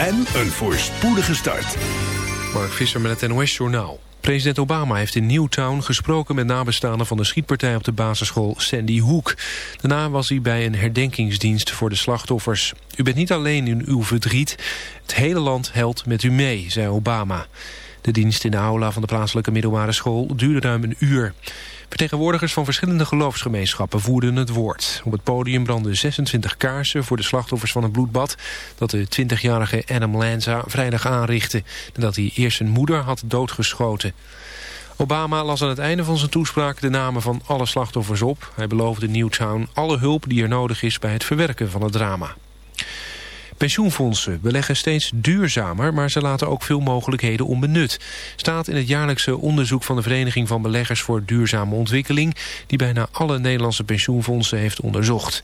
en een voorspoedige start. Mark Visser met het NOS Journaal. President Obama heeft in Newtown gesproken met nabestaanden van de schietpartij op de basisschool Sandy Hook. Daarna was hij bij een herdenkingsdienst voor de slachtoffers. U bent niet alleen in uw verdriet, het hele land helpt met u mee, zei Obama. De dienst in de aula van de plaatselijke middelbare school duurde ruim een uur. Vertegenwoordigers van verschillende geloofsgemeenschappen voerden het woord. Op het podium brandden 26 kaarsen voor de slachtoffers van het bloedbad... dat de 20-jarige Adam Lanza vrijdag aanrichtte... nadat hij eerst zijn moeder had doodgeschoten. Obama las aan het einde van zijn toespraak de namen van alle slachtoffers op. Hij beloofde Newtown alle hulp die er nodig is bij het verwerken van het drama. Pensioenfondsen beleggen steeds duurzamer, maar ze laten ook veel mogelijkheden onbenut. Staat in het jaarlijkse onderzoek van de Vereniging van Beleggers voor Duurzame Ontwikkeling, die bijna alle Nederlandse pensioenfondsen heeft onderzocht.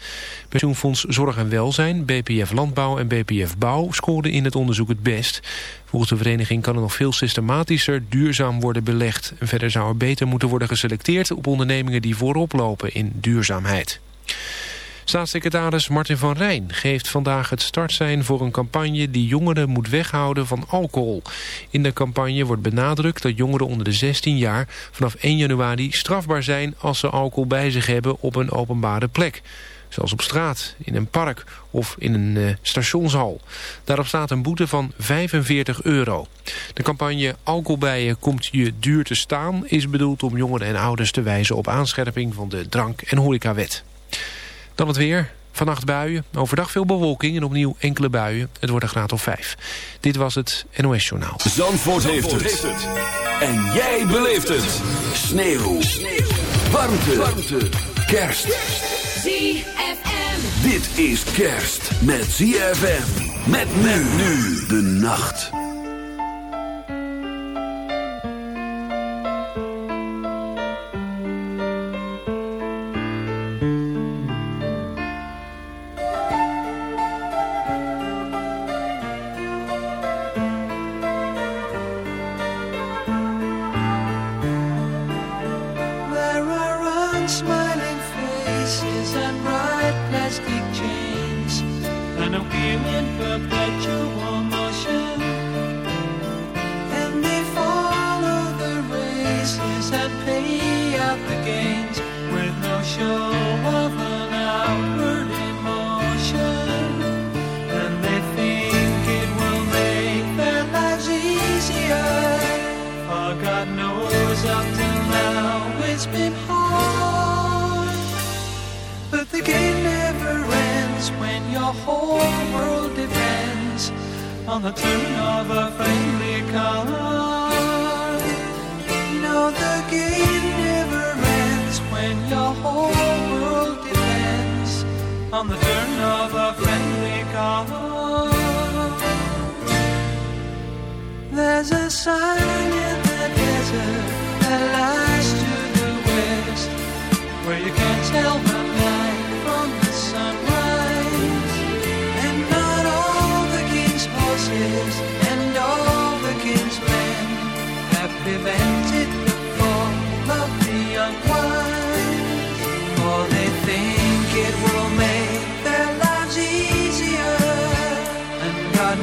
Pensioenfonds Zorg en Welzijn, BPF Landbouw en BPF Bouw scoorden in het onderzoek het best. Volgens de vereniging kan er nog veel systematischer duurzaam worden belegd. En verder zou er beter moeten worden geselecteerd op ondernemingen die voorop lopen in duurzaamheid. Staatssecretaris Martin van Rijn geeft vandaag het startsein voor een campagne die jongeren moet weghouden van alcohol. In de campagne wordt benadrukt dat jongeren onder de 16 jaar vanaf 1 januari strafbaar zijn als ze alcohol bij zich hebben op een openbare plek. Zoals op straat, in een park of in een uh, stationshal. Daarop staat een boete van 45 euro. De campagne Alcoholbijen komt je duur te staan... is bedoeld om jongeren en ouders te wijzen op aanscherping van de drank- en horecawet. Dan het weer. Vannacht buien, overdag veel bewolking en opnieuw enkele buien. Het wordt een graad of 5. Dit was het NOS Journaal. Zandvoort, heeft, het. En jij beleeft het. Sneeuw. Sneeuw. Warmte. Warmte. Kerst. ZFM. Dit is kerst met ZFM. Met men nu de nacht.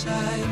side.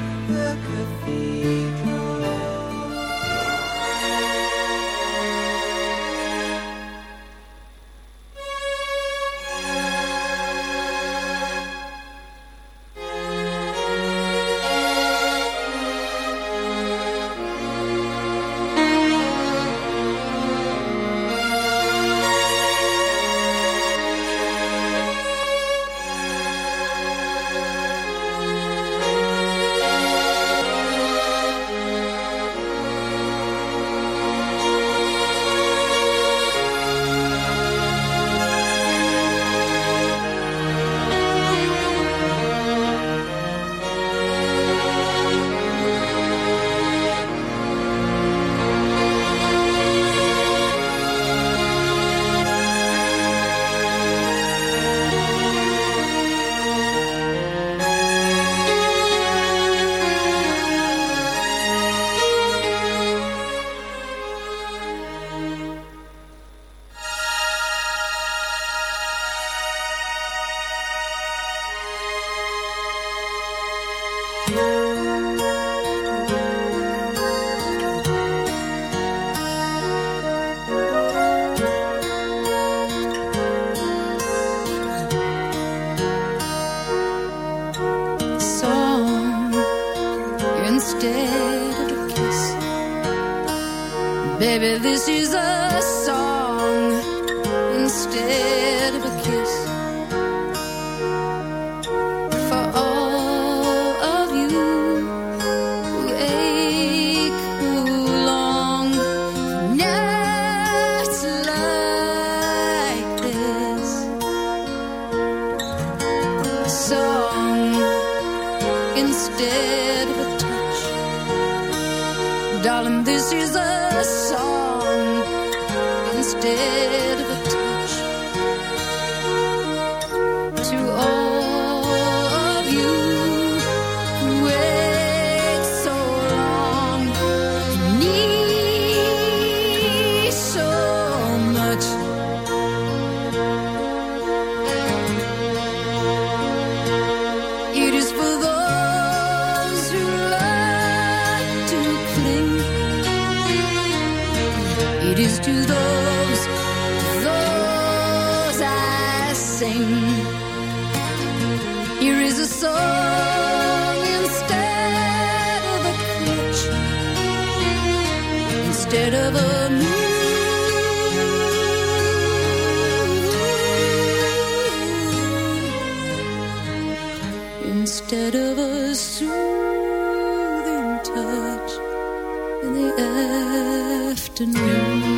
Afternoon.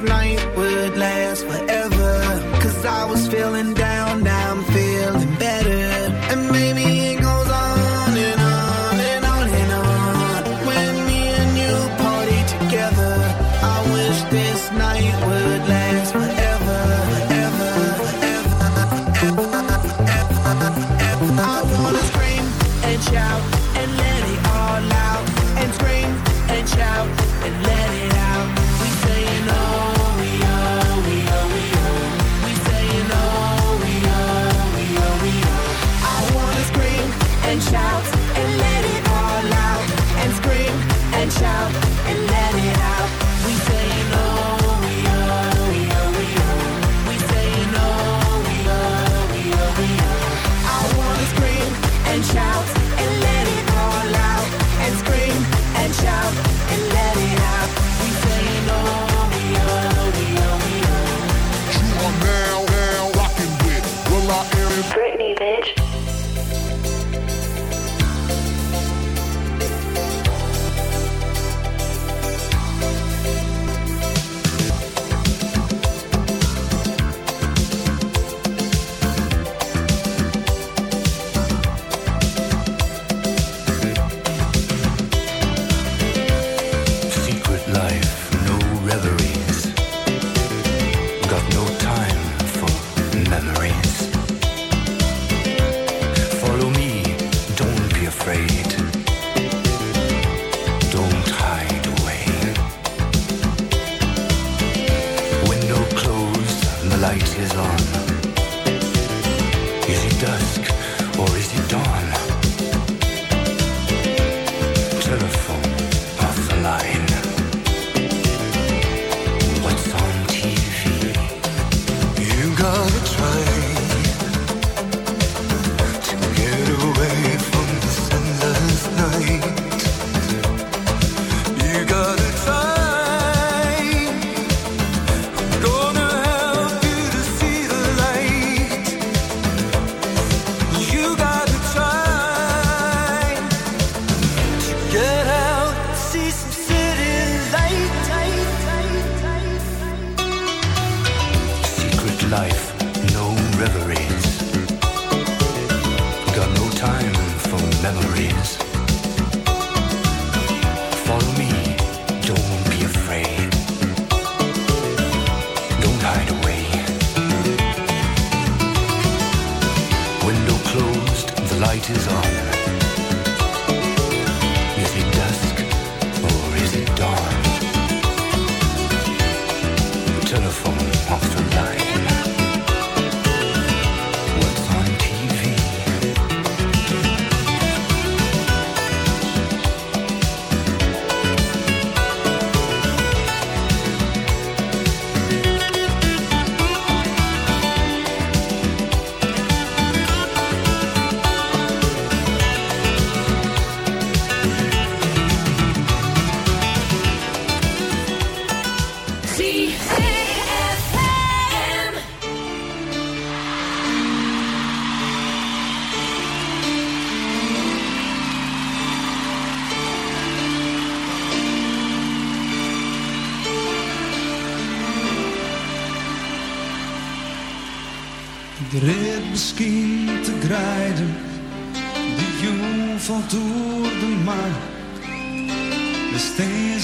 Night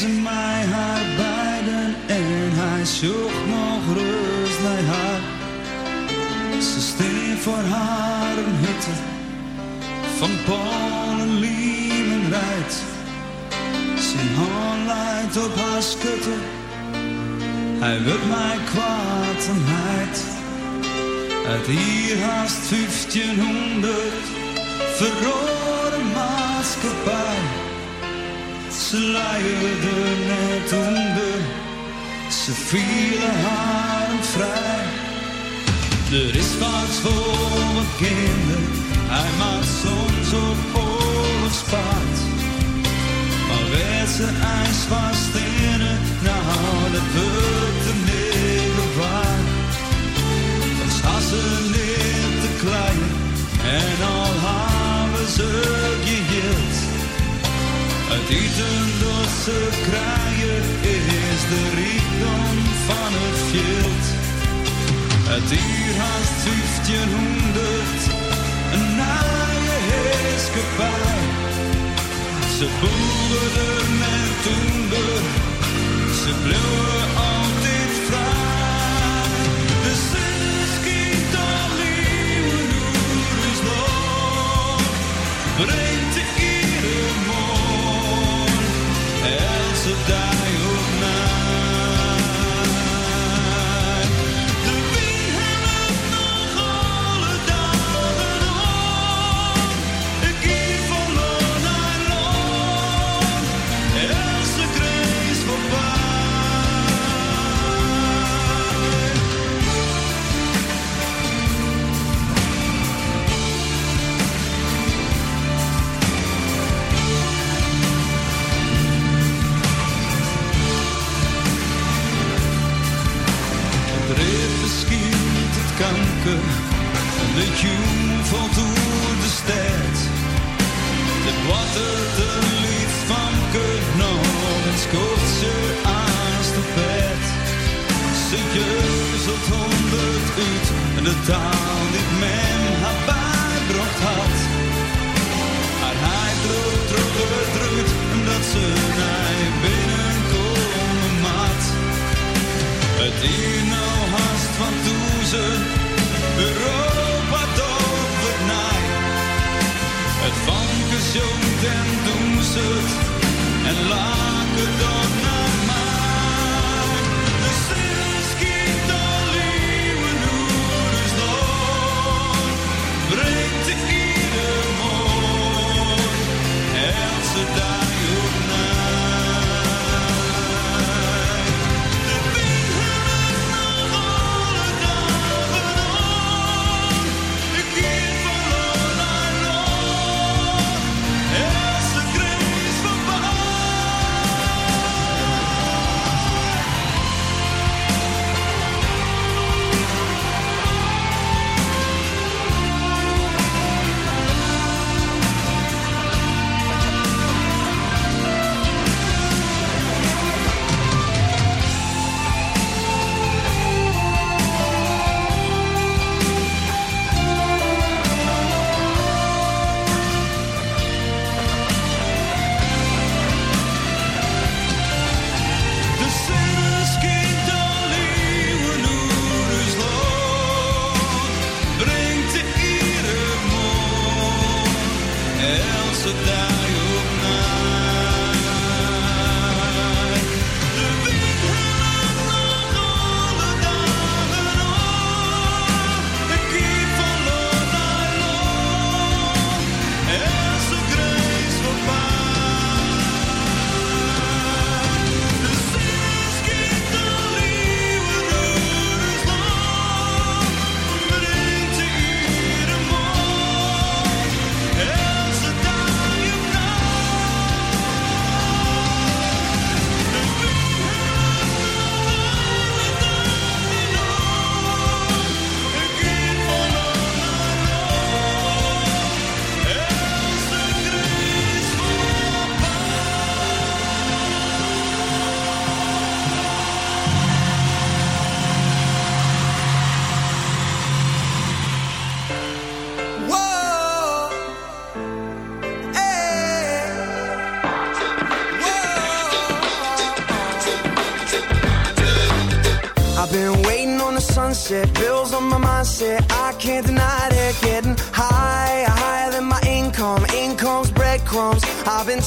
Ze mij haar beiden en hij zocht nog rust naar haar. Ze steen voor haar een hutte van Polen, Liemen rijdt. Zijn hand leidt op haar schutte, hij wil mij kwaad en heid. Uit hier haast 1500 verrode maatschappij. Ze luierde net onder, ze vielen haar vrij. Er is wat voor wat kinderen, hij maakt soms op oorlogspaard. Maar werd ze ijs vast in het, nou dat wordt de negen waard. Dan staan ze niet te klein en al hebben ze. Het eten ze krijgen is de rijkdom van het veld. Het hier haast 1500, een naaie heerskepaar. Ze boeren en toender, ze bleven altijd vrij. De zin schiet al nieuwe is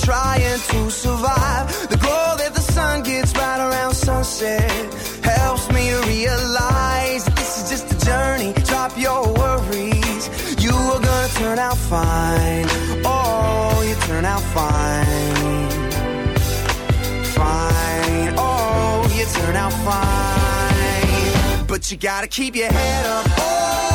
trying to survive. The glow that the sun gets right around sunset helps me to realize that this is just a journey. Drop your worries. You are gonna turn out fine. Oh, you turn out fine. Fine. Oh, you turn out fine. But you gotta keep your head up. Oh,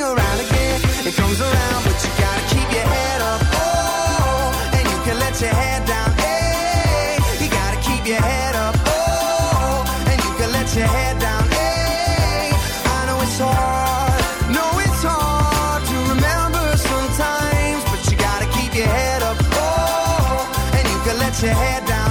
your head down.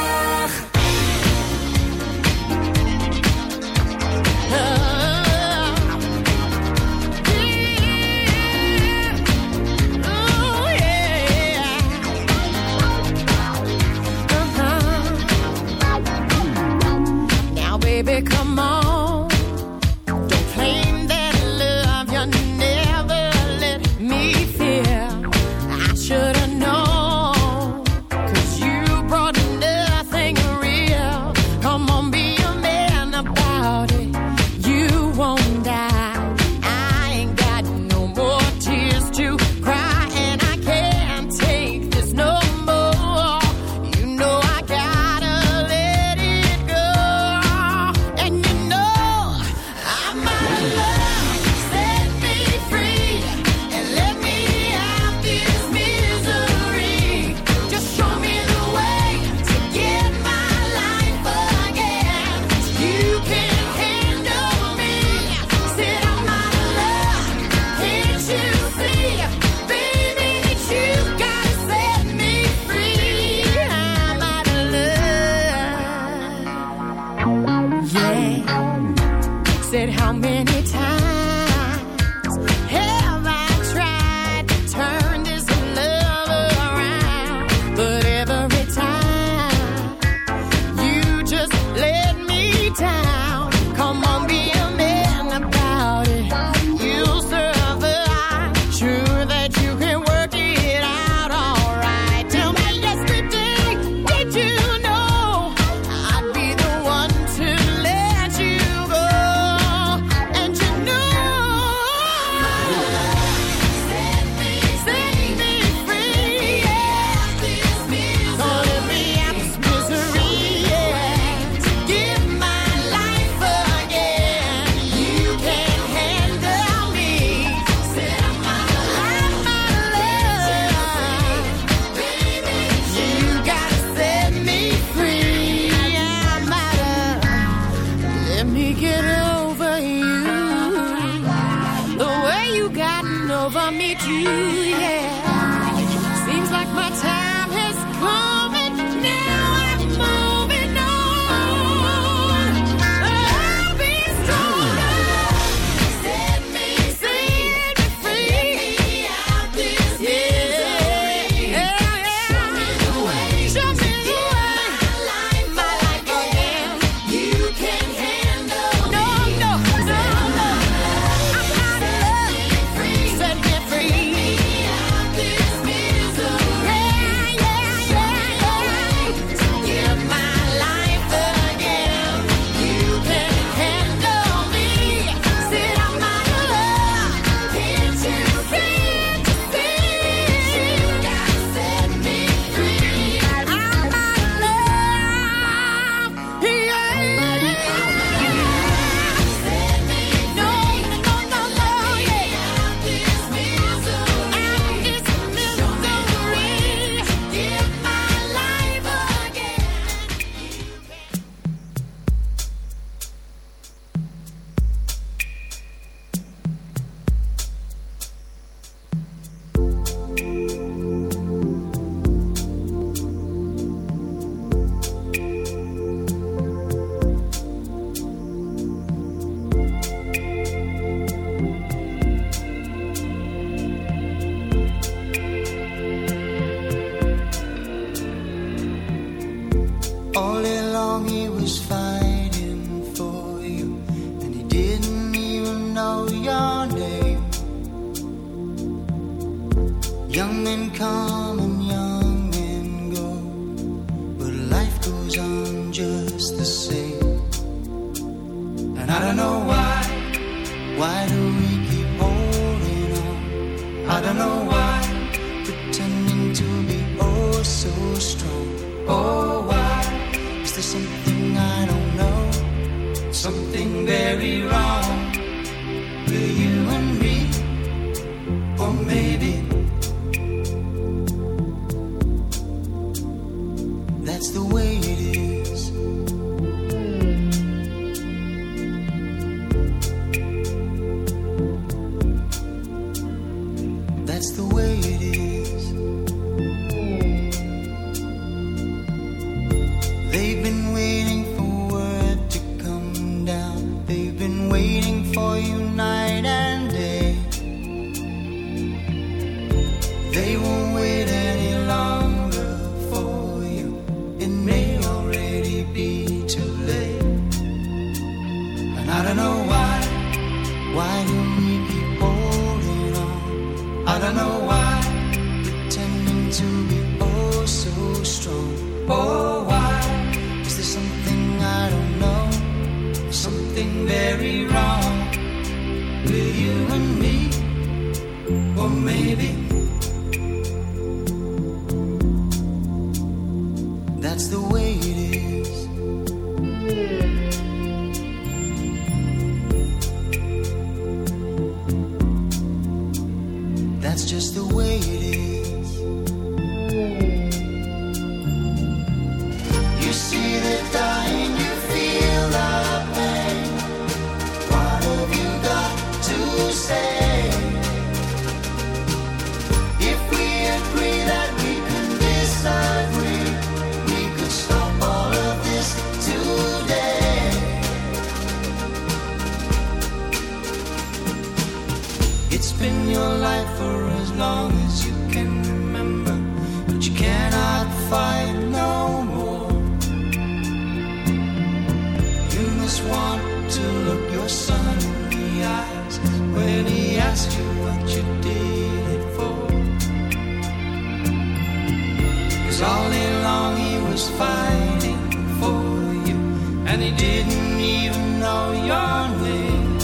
was fighting for you, and he didn't even know your name.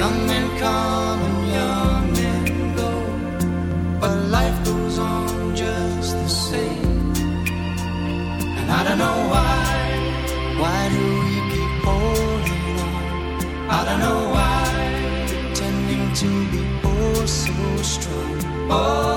Young men come and young men go, but life goes on just the same. And I don't know why, why do we keep holding on? I don't know why, pretending to be oh so strong. Oh.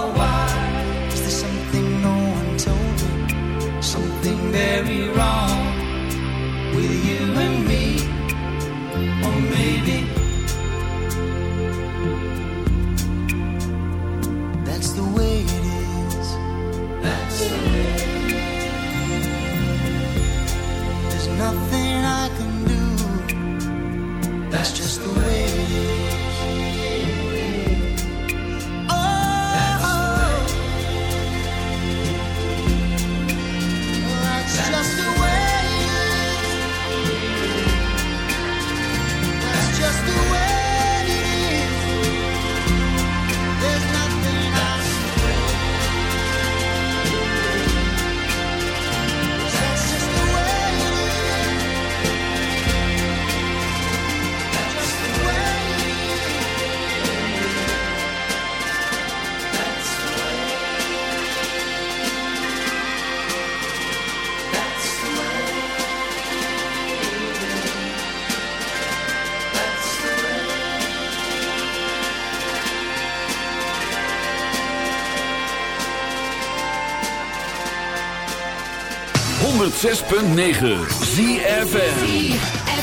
106.9 ZFN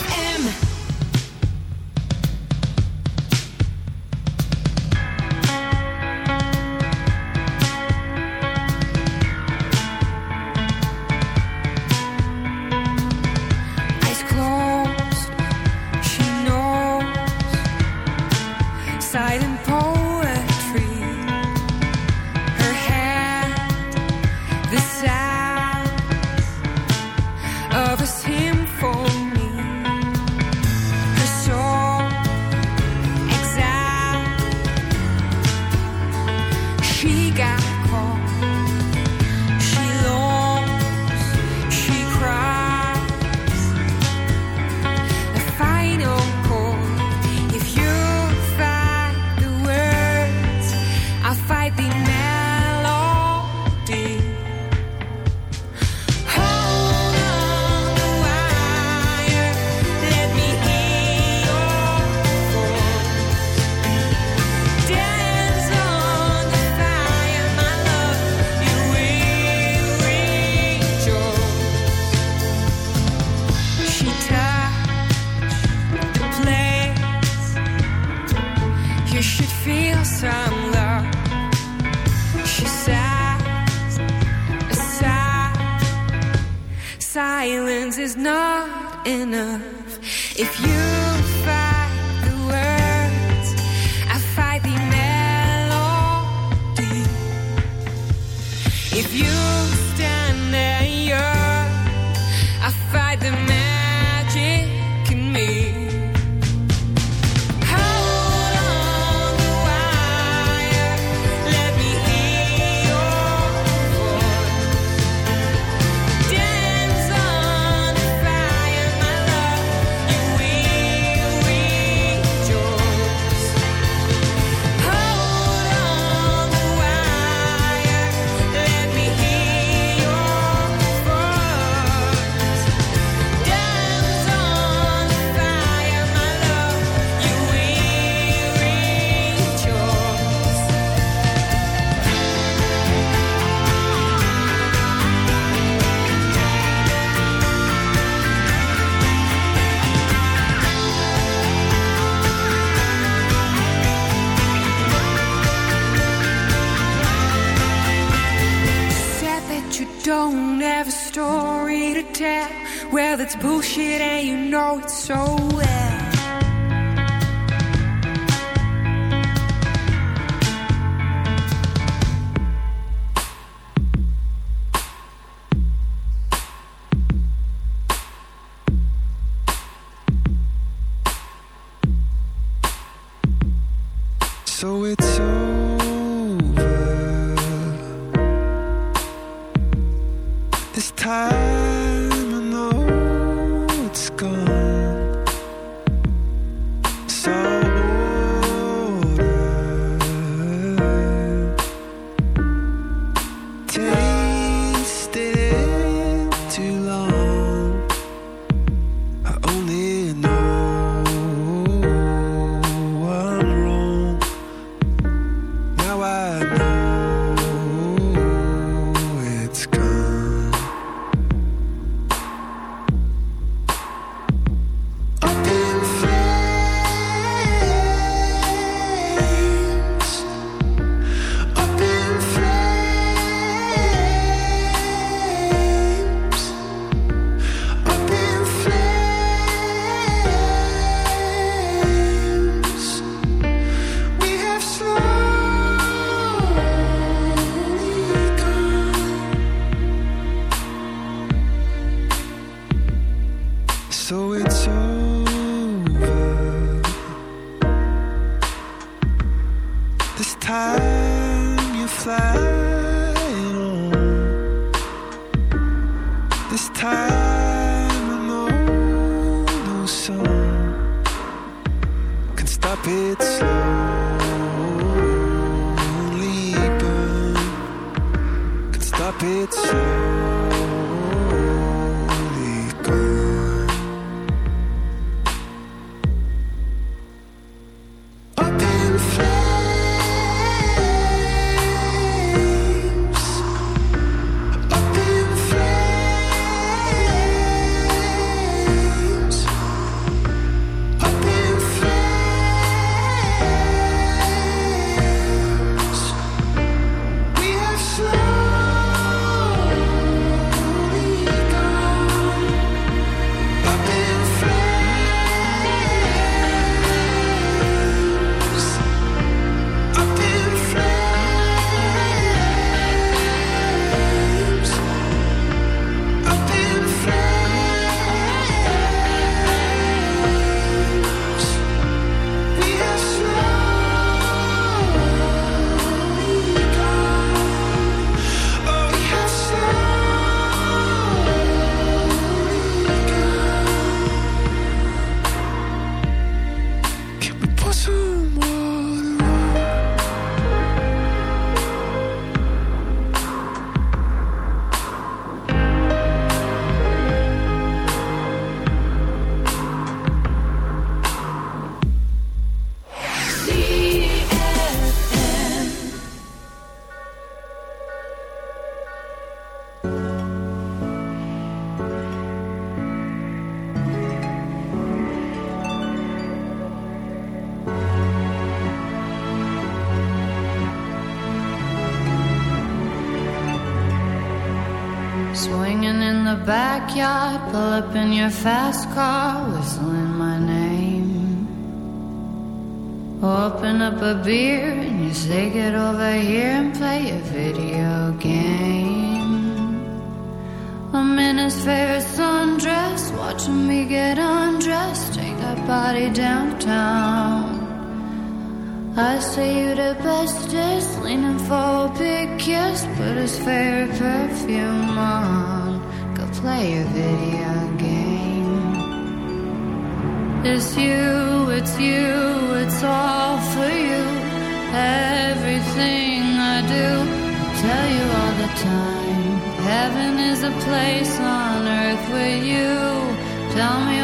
If you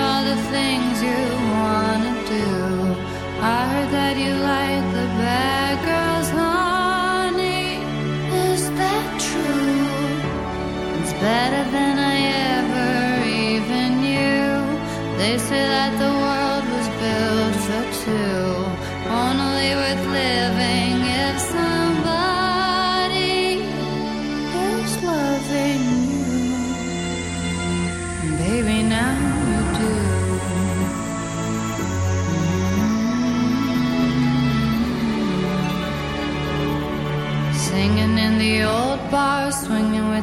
all the things you wanna do. I heard that you like the bad girls, honey. Is that true? It's better than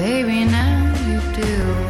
baby, now you do.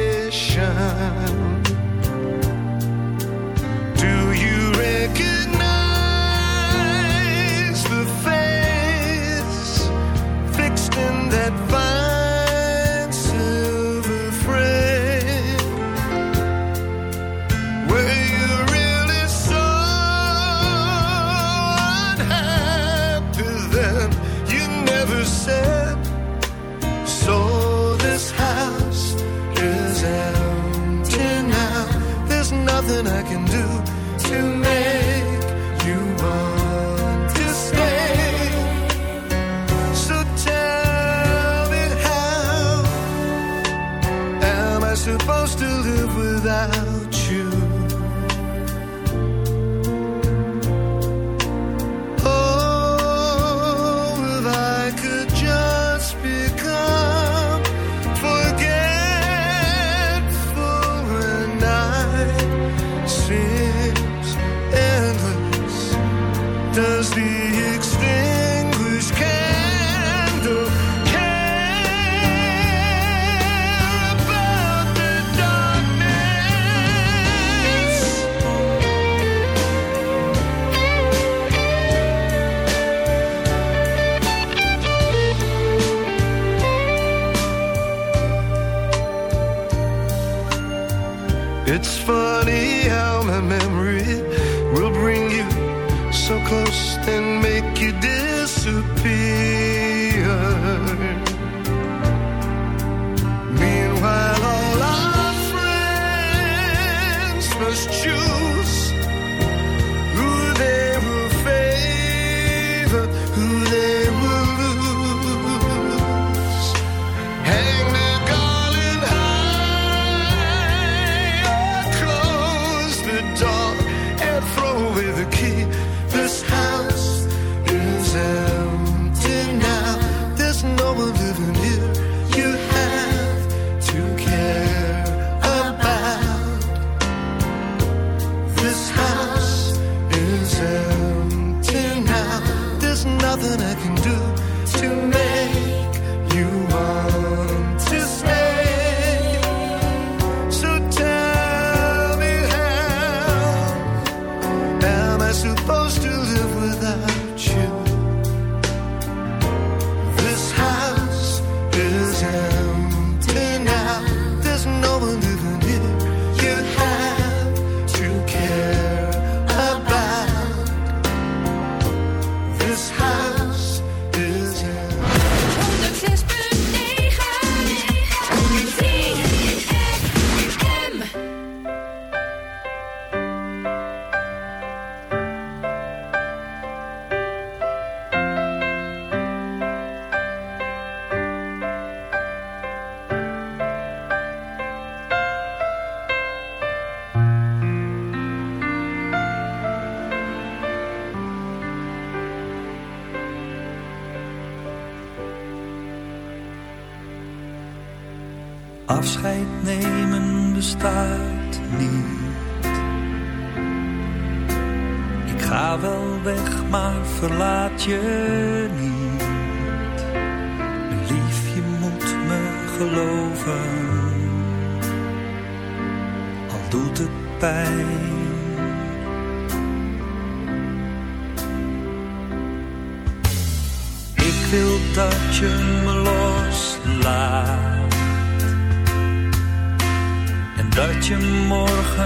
passion. we're living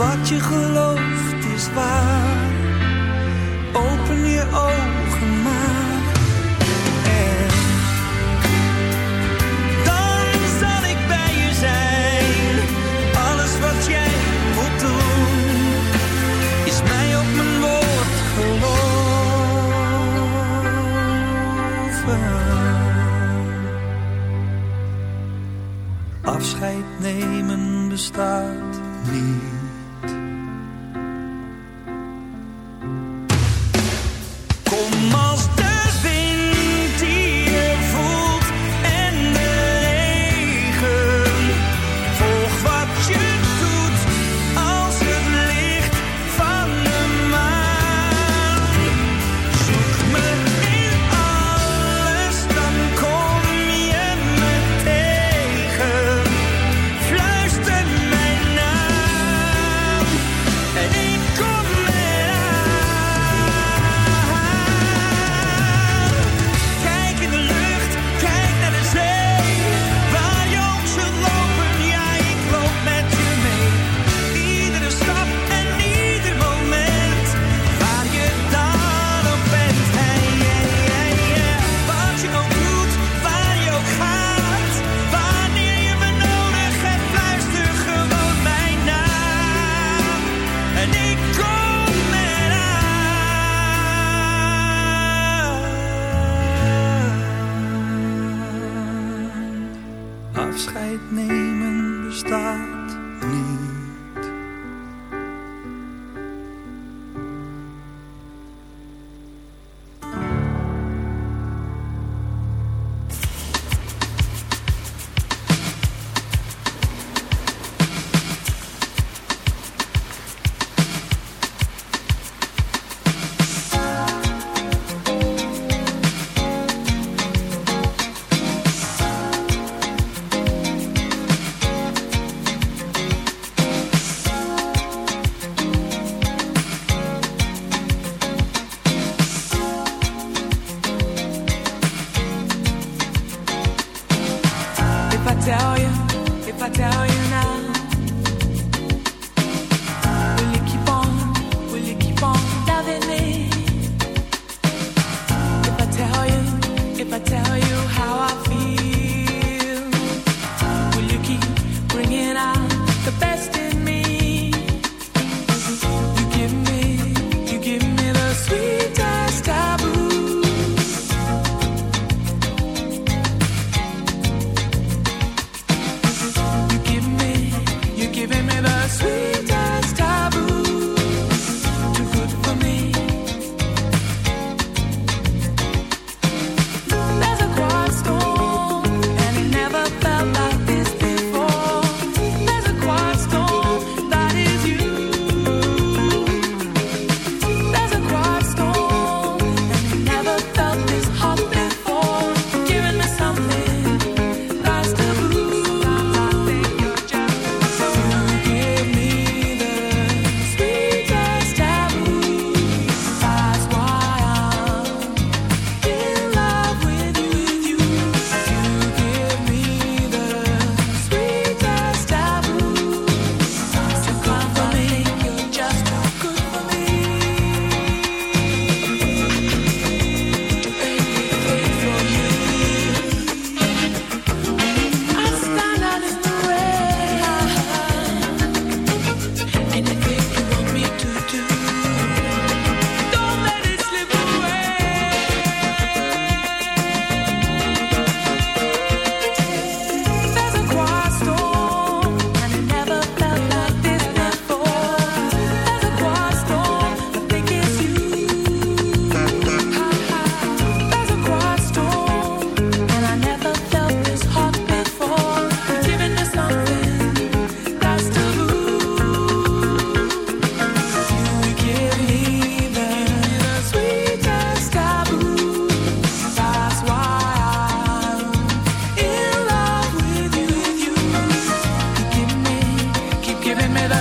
Wat je gelooft is waar. Open je ogen maar. dan zal ik bij je zijn. Alles wat jij moet doen, is mij op mijn woord geloven. Afscheid nemen bestaat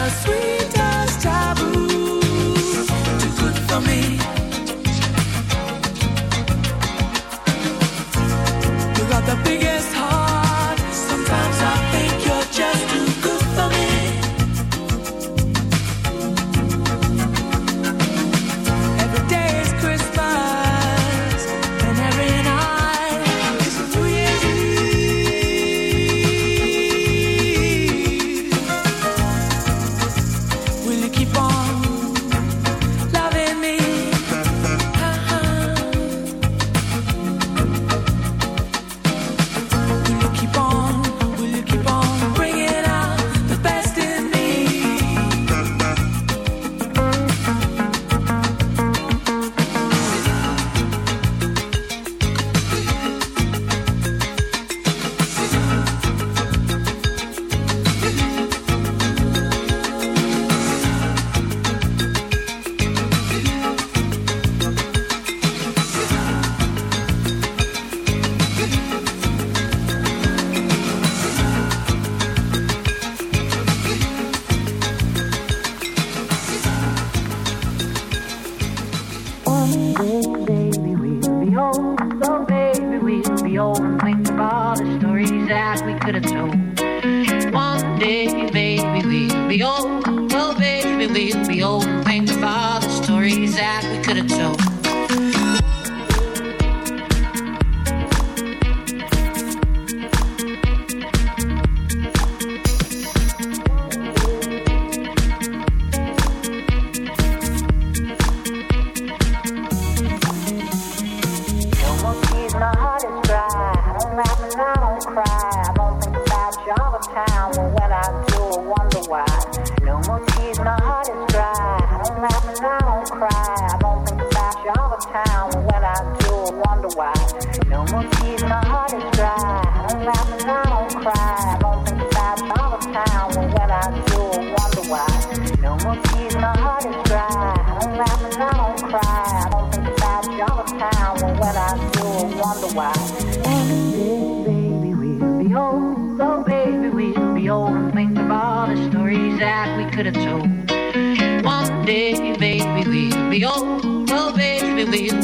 sweet. it's. One day, baby, we'll be old. Oh, baby, we'll